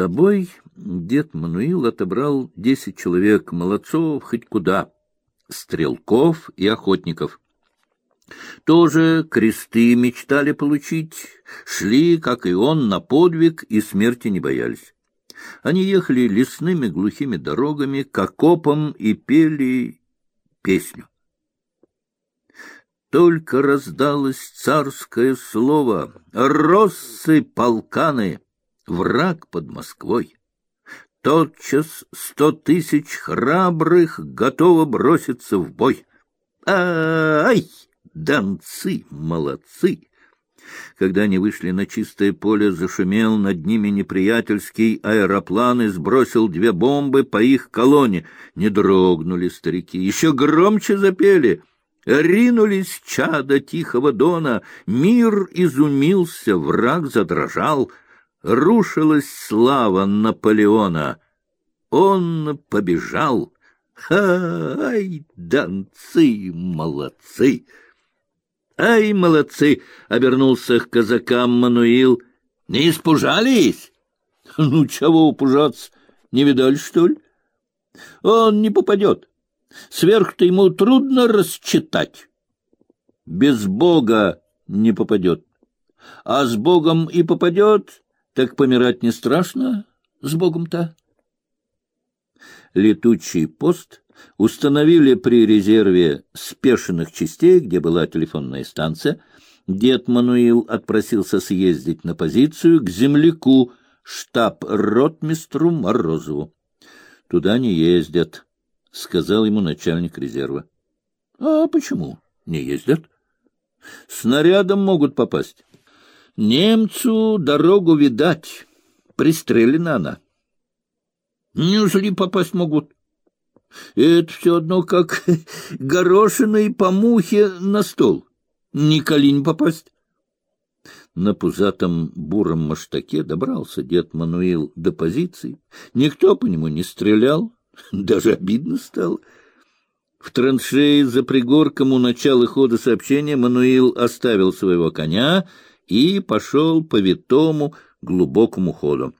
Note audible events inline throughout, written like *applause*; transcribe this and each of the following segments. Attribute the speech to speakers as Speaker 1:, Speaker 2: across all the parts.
Speaker 1: собой дед Мануил отобрал десять человек, молодцов хоть куда, стрелков и охотников. Тоже кресты мечтали получить, шли, как и он, на подвиг и смерти не боялись. Они ехали лесными глухими дорогами к окопам и пели песню. Только раздалось царское слово «Россы полканы! Враг под Москвой!» Тотчас сто тысяч храбрых готово броситься в бой. Ай! Донцы молодцы! Когда они вышли на чистое поле, зашумел над ними неприятельский аэроплан и сбросил две бомбы по их колонне. Не дрогнули старики, еще громче запели. Ринулись чада тихого дона, мир изумился, враг задрожал. Рушилась слава Наполеона. Он побежал. Ай, донцы молодцы! «Ай, молодцы!» — обернулся к казакам Мануил. «Не испужались?» «Ну, чего упужаться? Не видали, что ли?» «Он не попадет. Сверх-то ему трудно расчитать. Без Бога не попадет. А с Богом и попадет, так помирать не страшно с Богом-то». Летучий пост установили при резерве спешенных частей, где была телефонная станция. Дед Мануил отпросился съездить на позицию к земляку, штаб-ротмистру Морозову. — Туда не ездят, — сказал ему начальник резерва. — А почему не ездят? — Снарядом могут попасть. Немцу дорогу видать. Пристрелена она. — Неужели попасть могут? — это все одно как *laughs* горошиной по мухе на стол. Николи не попасть. На пузатом буром маштаке добрался дед Мануил до позиции. Никто по нему не стрелял, *laughs* даже обидно стало. В траншеи за пригорком у начала хода сообщения Мануил оставил своего коня и пошел по витому глубокому ходу.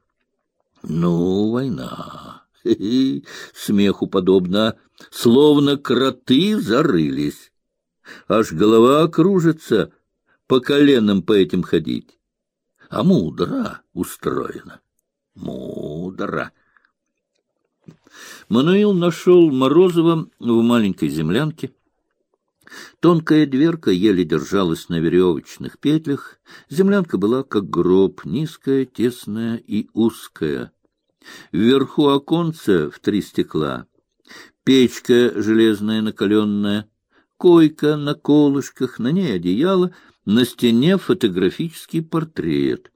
Speaker 1: Ну, война. Смеху подобно, словно кроты зарылись. Аж голова кружится, по коленам по этим ходить. А мудро устроено. Мудро. Мануил нашел Морозова в маленькой землянке. Тонкая дверка еле держалась на веревочных петлях. Землянка была как гроб, низкая, тесная и узкая. Вверху оконца в три стекла, печка железная накаленная, койка на колышках, на ней одеяло, на стене фотографический портрет.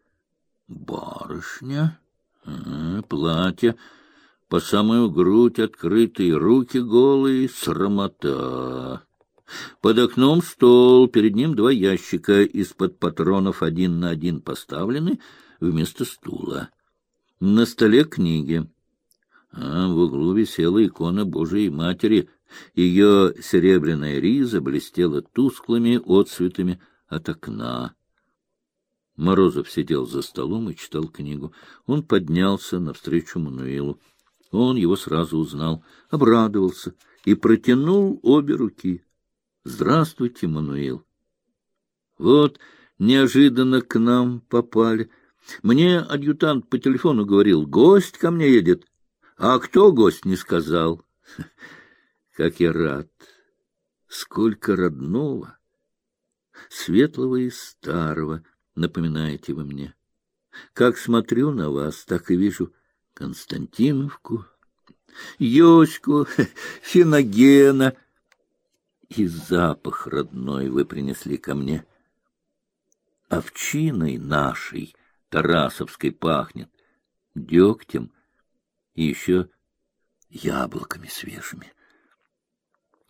Speaker 1: Барышня, а, платье, по самую грудь открытые, руки голые, срамота. Под окном стол, перед ним два ящика, из-под патронов один на один поставлены вместо стула. На столе книги. А в углу висела икона Божией Матери. Ее серебряная риза блестела тусклыми отцветами от окна. Морозов сидел за столом и читал книгу. Он поднялся навстречу Мануилу. Он его сразу узнал, обрадовался и протянул обе руки. — Здравствуйте, Мануил. — Вот неожиданно к нам попали. — мне адъютант по телефону говорил, гость ко мне едет. А кто гость, не сказал. *laughs* Как я рад! Сколько родного, светлого и старого напоминаете вы мне. Как смотрю на вас, так и вижу Константиновку, Йоську, *laughs* Финогена. И запах родной вы принесли ко мне. Овчиной нашей — Тарасовской пахнет, дегтем и еще яблоками свежими.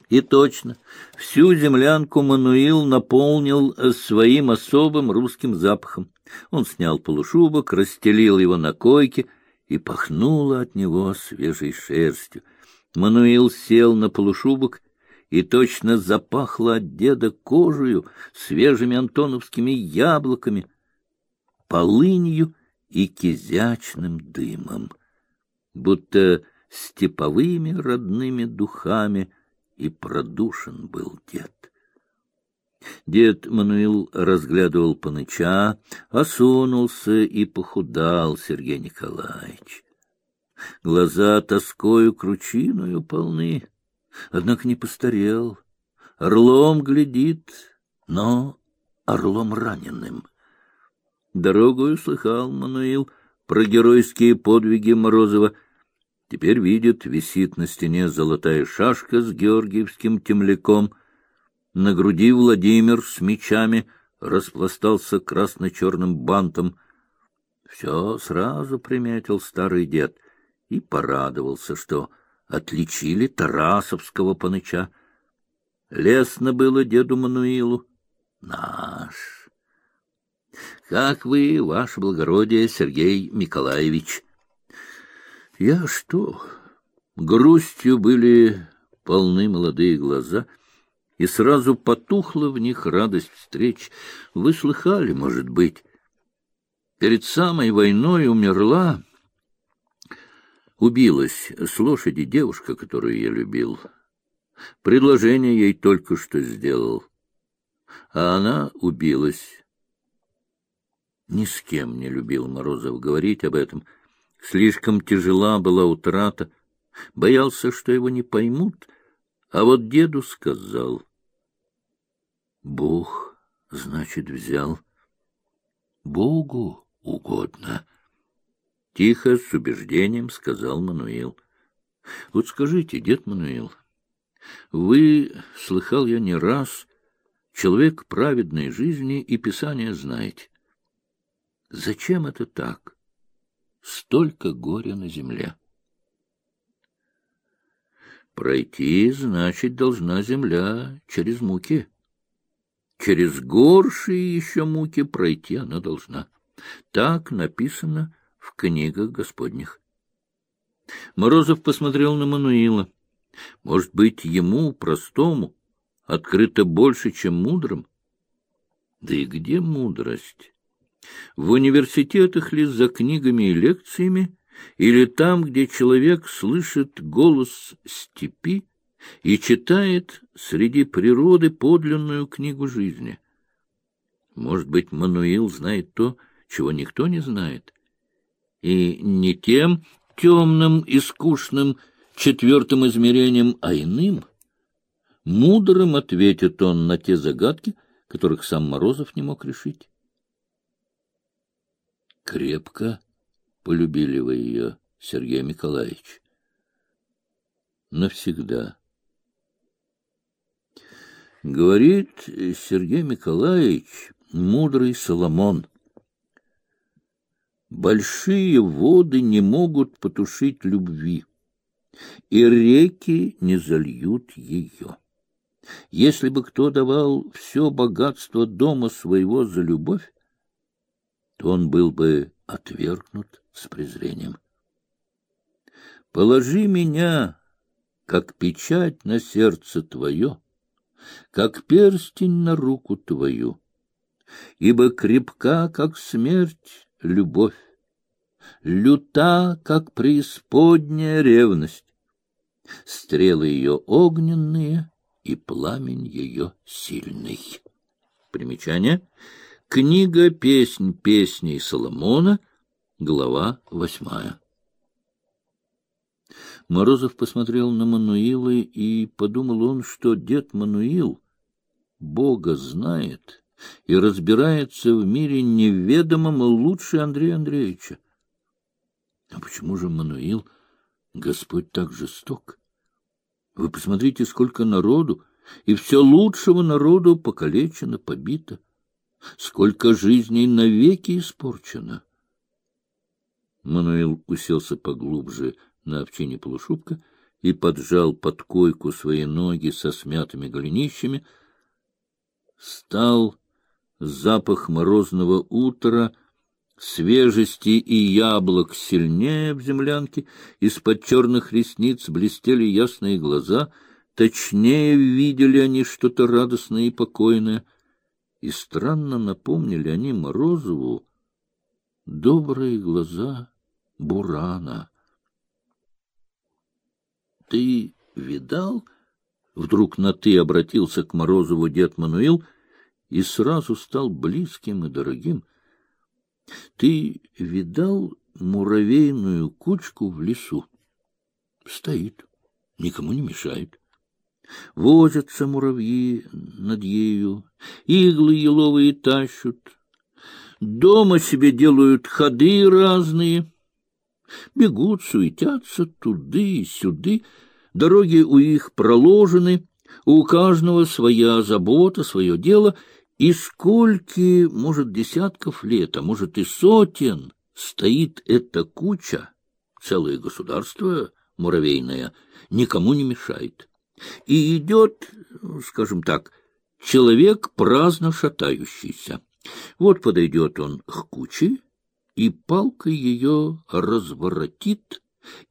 Speaker 1: И точно, всю землянку Мануил наполнил своим особым русским запахом. Он снял полушубок, расстелил его на койке, и пахнуло от него свежей шерстью. Мануил сел на полушубок, и точно запахло от деда кожею, свежими антоновскими яблоками — полынью и кизячным дымом, будто степовыми родными духами и продушен был дед. Дед Мануил разглядывал Паныча, осунулся и похудал Сергей Николаевич. Глаза тоскою кручиною полны, однако не постарел. Орлом глядит, но орлом раненым. Дорогою слыхал Мануил про геройские подвиги Морозова. Теперь видит, висит на стене золотая шашка с георгиевским темляком. На груди Владимир с мечами распластался красно-черным бантом. Все сразу приметил старый дед и порадовался, что отличили Тарасовского паныча. Лестно было деду Мануилу. Наш. Как вы, ваше благородие, Сергей Николаевич? Я что? Грустью были полны молодые глаза, и сразу потухла в них радость встреч. Вы слыхали, может быть, перед самой войной умерла, убилась с лошади девушка, которую я любил. Предложение ей только что сделал, а она убилась. Ни с кем не любил Морозов говорить об этом. Слишком тяжела была утрата. Боялся, что его не поймут, а вот деду сказал. Бог, значит, взял. Богу угодно. Тихо, с убеждением сказал Мануил. Вот скажите, дед Мануил, вы, слыхал я не раз, человек праведной жизни и Писания знаете. Зачем это так? Столько горя на земле. Пройти, значит, должна земля через муки. Через горшие еще муки пройти она должна. Так написано в книгах Господних. Морозов посмотрел на Мануила. Может быть, ему, простому, открыто больше, чем мудрым? Да и где мудрость? В университетах ли за книгами и лекциями, или там, где человек слышит голос степи и читает среди природы подлинную книгу жизни? Может быть, Мануил знает то, чего никто не знает, и не тем темным и скучным четвертым измерением, а иным? Мудрым ответит он на те загадки, которых сам Морозов не мог решить. Крепко полюбили вы ее, Сергей Николаевич. Навсегда. Говорит Сергей Николаевич, мудрый Соломон. Большие воды не могут потушить любви, и реки не зальют ее. Если бы кто давал все богатство дома своего за любовь, то он был бы отвергнут с презрением. Положи меня, как печать на сердце твое, как перстень на руку твою, ибо крепка, как смерть, любовь, люта, как преисподняя ревность, стрелы ее огненные и пламень ее сильный. Примечание — Книга «Песнь песней Соломона», глава восьмая. Морозов посмотрел на Мануила, и подумал он, что дед Мануил Бога знает и разбирается в мире неведомом лучше Андрея Андреевича. А почему же Мануил, Господь так жесток? Вы посмотрите, сколько народу, и все лучшего народу покалечено, побито сколько жизней навеки испорчено. Мануил уселся поглубже на овчине полушубка и поджал под койку свои ноги со смятыми голенищами. Стал запах морозного утра, свежести и яблок сильнее в землянке, из-под черных ресниц блестели ясные глаза, точнее видели они что-то радостное и покойное — и странно напомнили они Морозову добрые глаза Бурана. — Ты видал? — вдруг на «ты» обратился к Морозову дед Мануил и сразу стал близким и дорогим. — Ты видал муравейную кучку в лесу? Стоит, никому не мешает. Возятся муравьи над ею, иглы еловые тащут, дома себе делают ходы разные, бегут, суетятся туды и сюды, дороги у их проложены, у каждого своя забота, свое дело, и скольки, может, десятков лет, а может и сотен, стоит эта куча, целое государство муравейное, никому не мешает. И идет, скажем так, человек праздно шатающийся. Вот подойдет он к куче и палкой ее разворотит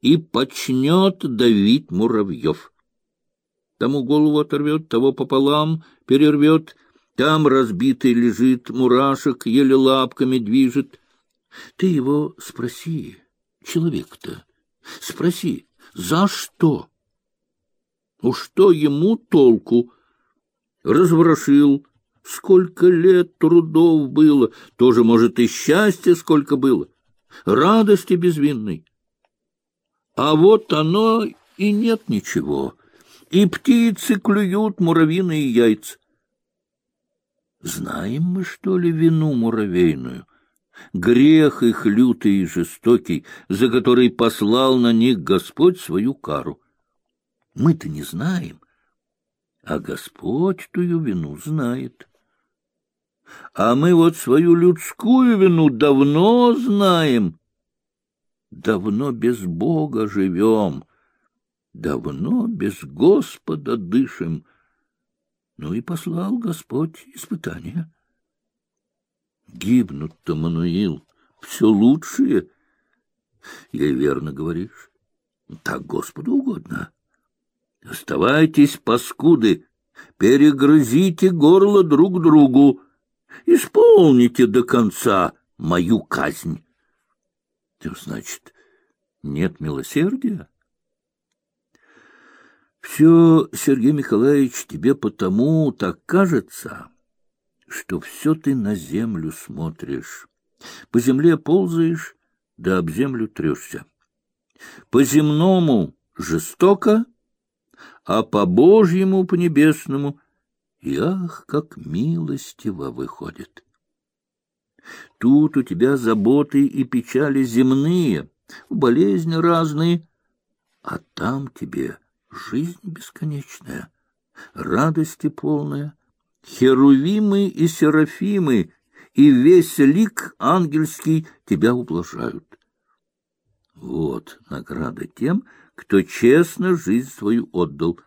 Speaker 1: и почнет давить муравьев. Тому голову оторвет, того пополам перервет, там разбитый лежит, мурашек еле лапками движет. Ты его спроси, человек-то, спроси, за что? Ну что ему толку? Разворошил, сколько лет трудов было, тоже, может, и счастья сколько было, радости безвинной. А вот оно и нет ничего, и птицы клюют муравьиные яйца. Знаем мы, что ли, вину муравейную? Грех их лютый и жестокий, за который послал на них Господь свою кару. Мы-то не знаем, а Господь тую вину знает. А мы вот свою людскую вину давно знаем. Давно без Бога живем, давно без Господа дышим. Ну и послал Господь испытания. Гибнут-то, Мануил, все лучшее. И верно говоришь. Так Господу угодно. Оставайтесь, паскуды, перегрызите горло друг другу, исполните до конца мою казнь. Значит, нет милосердия? Все, Сергей Михайлович, тебе потому так кажется, что все ты на землю смотришь. По земле ползаешь, да об землю трешься. По земному жестоко, а по Божьему, по небесному, и ах, как милостиво выходит. Тут у тебя заботы и печали земные, болезни разные, а там тебе жизнь бесконечная, радости полная, херувимы и серафимы, и весь лик ангельский тебя ублажают. Вот награда тем, кто честно жизнь свою отдал.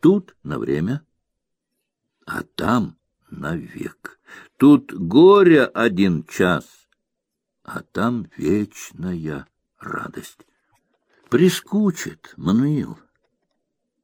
Speaker 1: Тут на время, а там навек. Тут горе один час, а там вечная радость. Прискучит, Мануил.